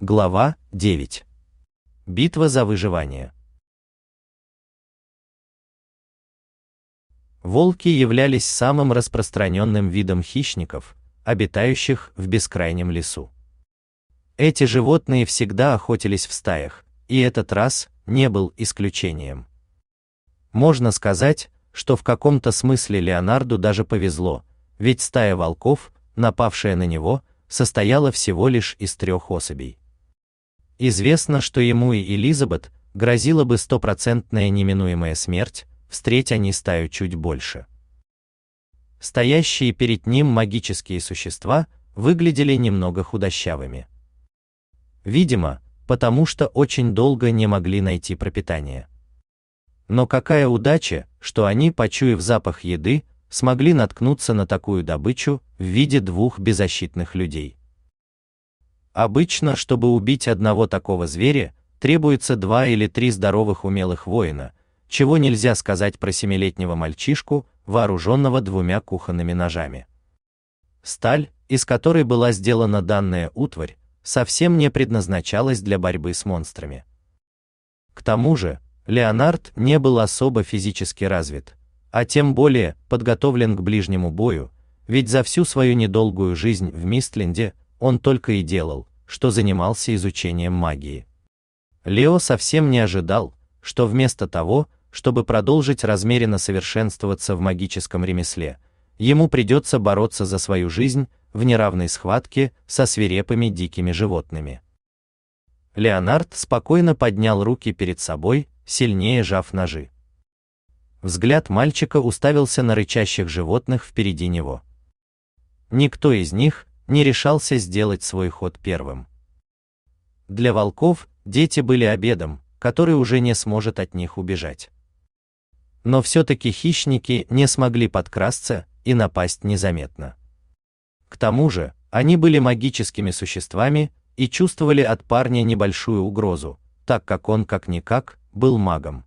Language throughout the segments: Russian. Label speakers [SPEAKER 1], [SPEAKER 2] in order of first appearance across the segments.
[SPEAKER 1] Глава 9. Битва за выживание. Волки являлись самым распространенным видом хищников, обитающих в бескрайнем лесу. Эти животные всегда охотились в стаях, и этот раз не был исключением. Можно сказать, что в каком-то смысле Леонарду даже повезло, ведь стая волков, напавшая на него, состояла всего лишь из трех особей. Известно, что ему и Элизабет грозила бы стопроцентная неминуемая смерть, встреть они стаю чуть больше. Стоящие перед ним магические существа выглядели немного худощавыми. Видимо, потому что очень долго не могли найти пропитание. Но какая удача, что они, почуяв запах еды, смогли наткнуться на такую добычу в виде двух беззащитных людей. Обычно, чтобы убить одного такого зверя, требуется два или три здоровых умелых воина, чего нельзя сказать про семилетнего мальчишку, вооруженного двумя кухонными ножами. Сталь, из которой была сделана данная утварь, совсем не предназначалась для борьбы с монстрами. К тому же, Леонард не был особо физически развит, а тем более подготовлен к ближнему бою, ведь за всю свою недолгую жизнь в Мистленде он только и делал, что занимался изучением магии. Лео совсем не ожидал, что вместо того, чтобы продолжить размеренно совершенствоваться в магическом ремесле, ему придется бороться за свою жизнь в неравной схватке со свирепыми дикими животными. Леонард спокойно поднял руки перед собой, сильнее жав ножи. Взгляд мальчика уставился на рычащих животных впереди него. Никто из них не решался сделать свой ход первым. Для волков дети были обедом, который уже не сможет от них убежать. Но все-таки хищники не смогли подкрасться и напасть незаметно. К тому же, они были магическими существами и чувствовали от парня небольшую угрозу, так как он как-никак был магом.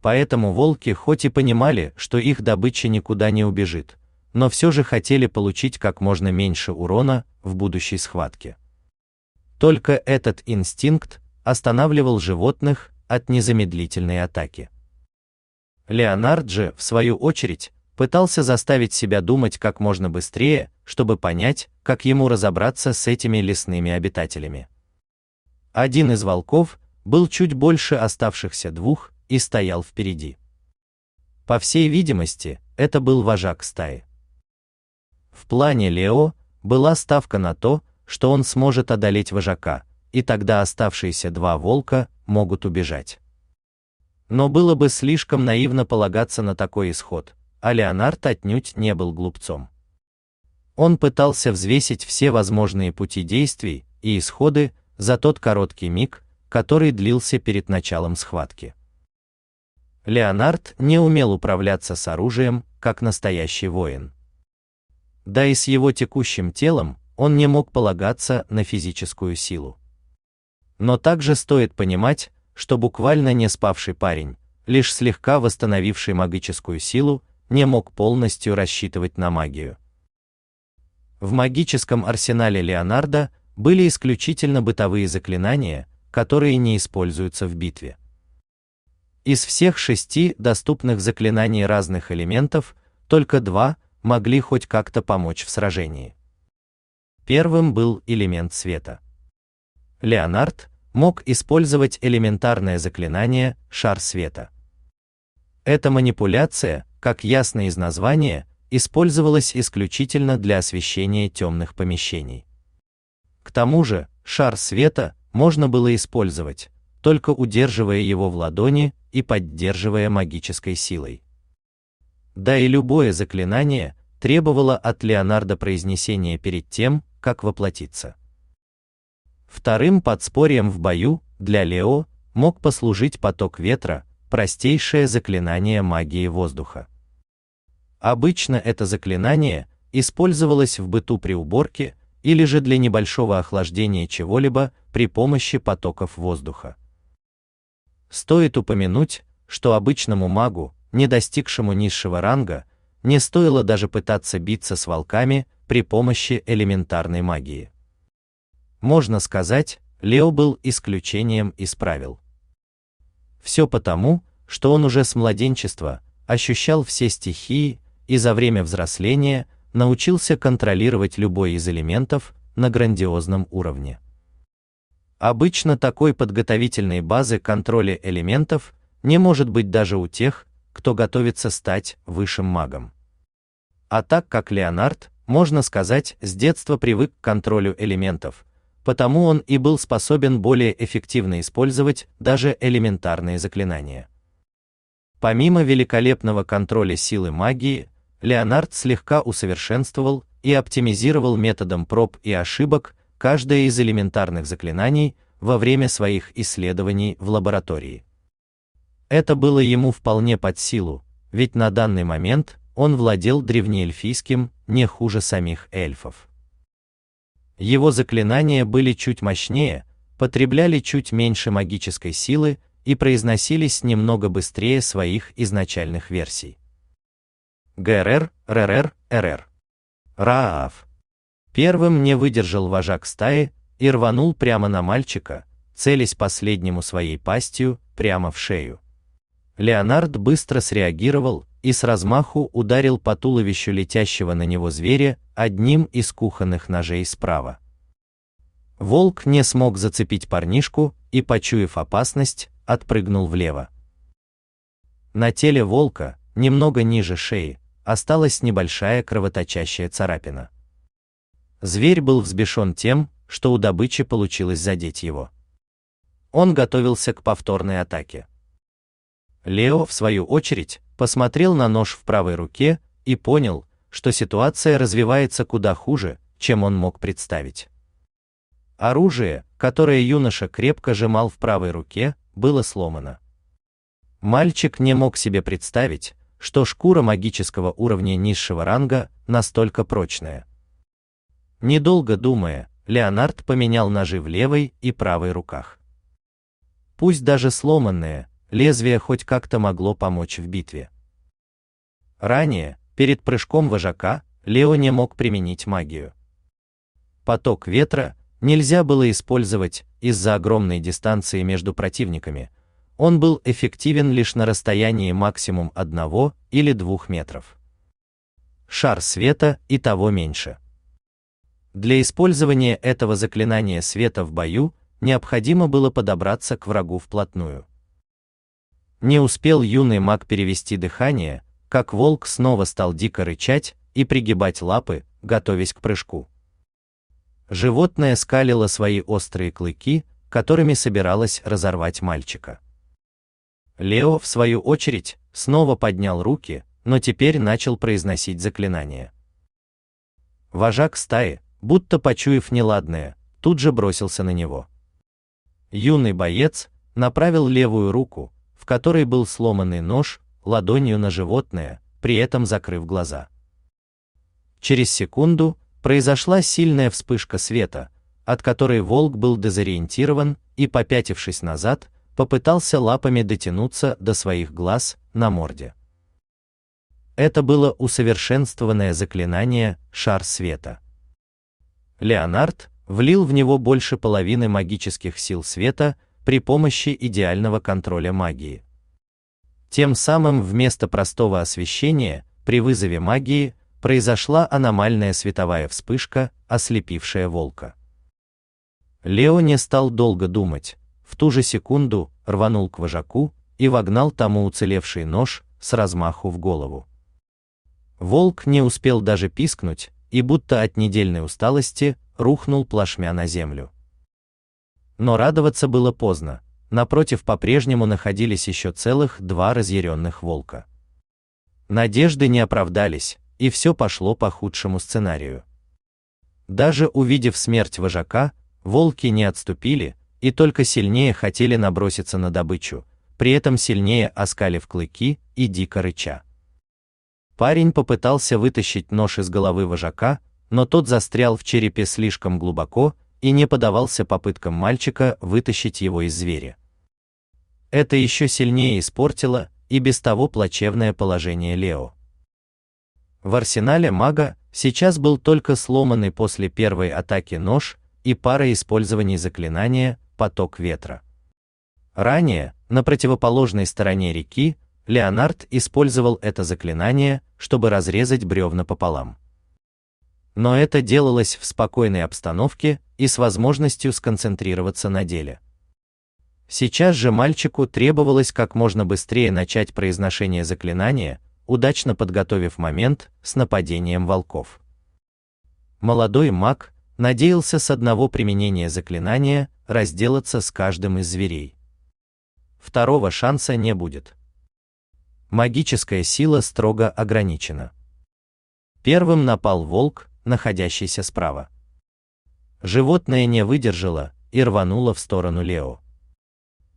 [SPEAKER 1] Поэтому волки хоть и понимали, что их добыча никуда не убежит, но все же хотели получить как можно меньше урона в будущей схватке. Только этот инстинкт останавливал животных от незамедлительной атаки. Леонард же, в свою очередь, пытался заставить себя думать как можно быстрее, чтобы понять, как ему разобраться с этими лесными обитателями. Один из волков был чуть больше оставшихся двух и стоял впереди. По всей видимости, это был вожак стаи. В плане Лео была ставка на то, что он сможет одолеть вожака, и тогда оставшиеся два волка могут убежать. Но было бы слишком наивно полагаться на такой исход, а Леонард отнюдь не был глупцом. Он пытался взвесить все возможные пути действий и исходы за тот короткий миг, который длился перед началом схватки. Леонард не умел управляться с оружием, как настоящий воин. Да и с его текущим телом он не мог полагаться на физическую силу. Но также стоит понимать, что буквально не спавший парень, лишь слегка восстановивший магическую силу, не мог полностью рассчитывать на магию. В магическом арсенале Леонардо были исключительно бытовые заклинания, которые не используются в битве. Из всех шести доступных заклинаний разных элементов, только два могли хоть как-то помочь в сражении. Первым был элемент света. Леонард мог использовать элементарное заклинание «Шар света». Эта манипуляция, как ясно из названия, использовалась исключительно для освещения темных помещений. К тому же, шар света можно было использовать, только удерживая его в ладони и поддерживая магической силой. Да и любое заклинание требовало от Леонардо произнесения перед тем, как воплотиться. Вторым подспорьем в бою для Лео мог послужить поток ветра, простейшее заклинание магии воздуха. Обычно это заклинание использовалось в быту при уборке или же для небольшого охлаждения чего-либо при помощи потоков воздуха. Стоит упомянуть, что обычному магу, не достигшему низшего ранга, не стоило даже пытаться биться с волками при помощи элементарной магии. Можно сказать, Лео был исключением из правил. Все потому, что он уже с младенчества ощущал все стихии и за время взросления научился контролировать любой из элементов на грандиозном уровне. Обычно такой подготовительной базы контроля элементов не может быть даже у тех, кто готовится стать высшим магом. А так как Леонард, можно сказать, с детства привык к контролю элементов, потому он и был способен более эффективно использовать даже элементарные заклинания. Помимо великолепного контроля силы магии, Леонард слегка усовершенствовал и оптимизировал методом проб и ошибок каждое из элементарных заклинаний во время своих исследований в лаборатории. Это было ему вполне под силу, ведь на данный момент он владел древнеэльфийским не хуже самих эльфов. Его заклинания были чуть мощнее, потребляли чуть меньше магической силы и произносились немного быстрее своих изначальных версий. ГРР, РРР, РР. Раав. Первым не выдержал вожак стаи и рванул прямо на мальчика, целясь последнему своей пастью прямо в шею. Леонард быстро среагировал и с размаху ударил по туловищу летящего на него зверя одним из кухонных ножей справа. Волк не смог зацепить парнишку и, почуяв опасность, отпрыгнул влево. На теле волка, немного ниже шеи, осталась небольшая кровоточащая царапина. Зверь был взбешен тем, что у добычи получилось задеть его. Он готовился к повторной атаке. Лео, в свою очередь, посмотрел на нож в правой руке и понял, что ситуация развивается куда хуже, чем он мог представить. Оружие, которое юноша крепко сжимал в правой руке, было сломано. Мальчик не мог себе представить, что шкура магического уровня низшего ранга настолько прочная. Недолго думая, Леонард поменял ножи в левой и правой руках. Пусть даже сломанные, лезвие хоть как-то могло помочь в битве. Ранее, перед прыжком вожака, Лео не мог применить магию. Поток ветра нельзя было использовать из-за огромной дистанции между противниками. Он был эффективен лишь на расстоянии максимум одного или двух метров. Шар света и того меньше. Для использования этого заклинания света в бою необходимо было подобраться к врагу вплотную. Не успел юный маг перевести дыхание, как волк снова стал дико рычать и пригибать лапы, готовясь к прыжку. Животное скалило свои острые клыки, которыми собиралось разорвать мальчика. Лео, в свою очередь, снова поднял руки, но теперь начал произносить заклинание. Вожак стаи, будто почуяв неладное, тут же бросился на него. Юный боец направил левую руку, в которой был сломанный нож, ладонью на животное, при этом закрыв глаза. Через секунду произошла сильная вспышка света, от которой волк был дезориентирован и, попятившись назад, попытался лапами дотянуться до своих глаз на морде. Это было усовершенствованное заклинание «Шар света». Леонард влил в него больше половины магических сил света при помощи идеального контроля магии. Тем самым вместо простого освещения при вызове магии произошла аномальная световая вспышка, ослепившая волка. Лео не стал долго думать, в ту же секунду рванул к вожаку и вогнал тому уцелевший нож с размаху в голову. Волк не успел даже пискнуть и будто от недельной усталости рухнул плашмя на землю. Но радоваться было поздно. Напротив по-прежнему находились еще целых два разъяренных волка. Надежды не оправдались, и все пошло по худшему сценарию. Даже увидев смерть вожака, волки не отступили и только сильнее хотели наброситься на добычу, при этом сильнее оскалив клыки и дико рыча. Парень попытался вытащить нож из головы вожака, но тот застрял в черепе слишком глубоко и не подавался попыткам мальчика вытащить его из зверя. Это еще сильнее испортило и без того плачевное положение Лео. В арсенале мага сейчас был только сломанный после первой атаки нож и пара использований заклинания «Поток ветра». Ранее, на противоположной стороне реки, Леонард использовал это заклинание, чтобы разрезать бревна пополам. Но это делалось в спокойной обстановке и с возможностью сконцентрироваться на деле. Сейчас же мальчику требовалось как можно быстрее начать произношение заклинания, удачно подготовив момент с нападением волков. Молодой маг надеялся с одного применения заклинания разделаться с каждым из зверей. Второго шанса не будет. Магическая сила строго ограничена. Первым напал волк, находящийся справа. Животное не выдержало и рвануло в сторону Лео.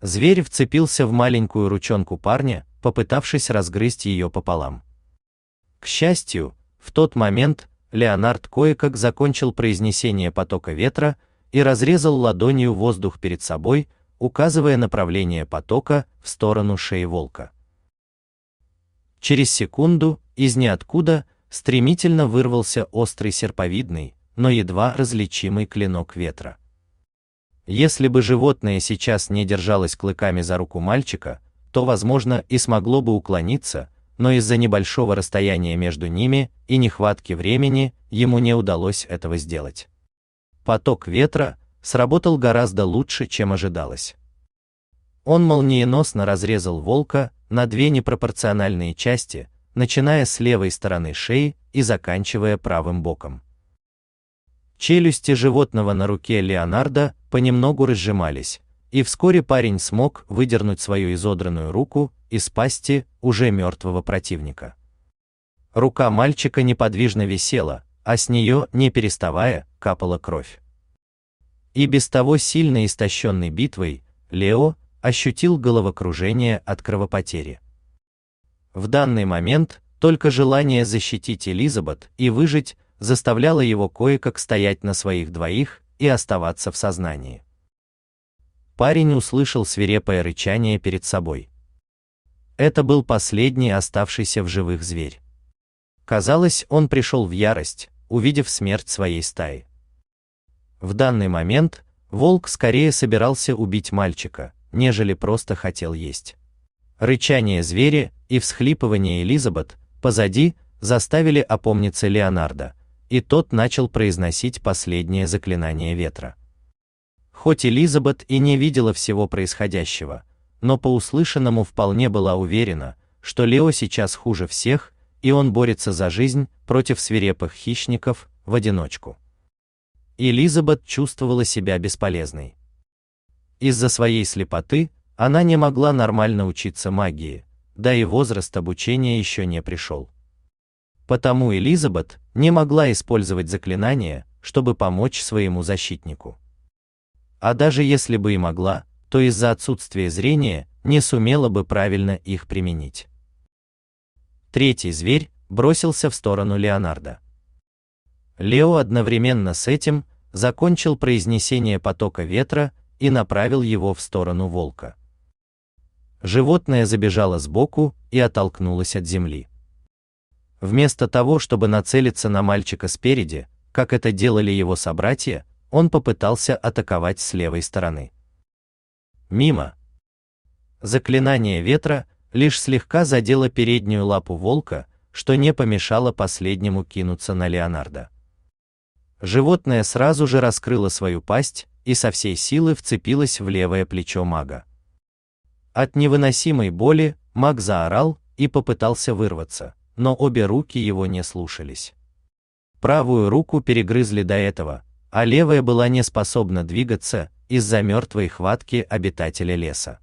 [SPEAKER 1] Зверь вцепился в маленькую ручонку парня, попытавшись разгрызть ее пополам. К счастью, в тот момент Леонард кое-как закончил произнесение потока ветра и разрезал ладонью воздух перед собой, указывая направление потока в сторону шеи волка. Через секунду из ниоткуда стремительно вырвался острый серповидный, но едва различимый клинок ветра. Если бы животное сейчас не держалось клыками за руку мальчика, то, возможно, и смогло бы уклониться, но из-за небольшого расстояния между ними и нехватки времени ему не удалось этого сделать. Поток ветра сработал гораздо лучше, чем ожидалось. Он молниеносно разрезал волка на две непропорциональные части, начиная с левой стороны шеи и заканчивая правым боком. Челюсти животного на руке Леонардо понемногу разжимались, и вскоре парень смог выдернуть свою изодранную руку из пасти уже мертвого противника. Рука мальчика неподвижно висела, а с нее, не переставая, капала кровь. И без того сильно истощенный битвой, Лео ощутил головокружение от кровопотери. В данный момент только желание защитить Элизабет и выжить заставляло его кое-как стоять на своих двоих и оставаться в сознании. Парень услышал свирепое рычание перед собой. Это был последний оставшийся в живых зверь. Казалось, он пришел в ярость, увидев смерть своей стаи. В данный момент волк скорее собирался убить мальчика, нежели просто хотел есть. Рычание зверя и всхлипывание Элизабет позади заставили опомниться Леонардо, и тот начал произносить последнее заклинание ветра. Хоть Элизабет и не видела всего происходящего, но по услышанному вполне была уверена, что Лео сейчас хуже всех, и он борется за жизнь против свирепых хищников в одиночку. Элизабет чувствовала себя бесполезной. Из-за своей слепоты она не могла нормально учиться магии, да и возраст обучения еще не пришел. Потому Элизабет не могла использовать заклинания, чтобы помочь своему защитнику. А даже если бы и могла, то из-за отсутствия зрения не сумела бы правильно их применить. Третий зверь бросился в сторону Леонардо. Лео одновременно с этим закончил произнесение потока ветра и направил его в сторону волка. Животное забежало сбоку и оттолкнулось от земли. Вместо того, чтобы нацелиться на мальчика спереди, как это делали его собратья, он попытался атаковать с левой стороны. Мимо. Заклинание ветра лишь слегка задело переднюю лапу волка, что не помешало последнему кинуться на Леонардо. Животное сразу же раскрыло свою пасть и со всей силы вцепилось в левое плечо мага. От невыносимой боли маг заорал и попытался вырваться но обе руки его не слушались. Правую руку перегрызли до этого, а левая была не способна двигаться из-за мертвой хватки обитателя леса.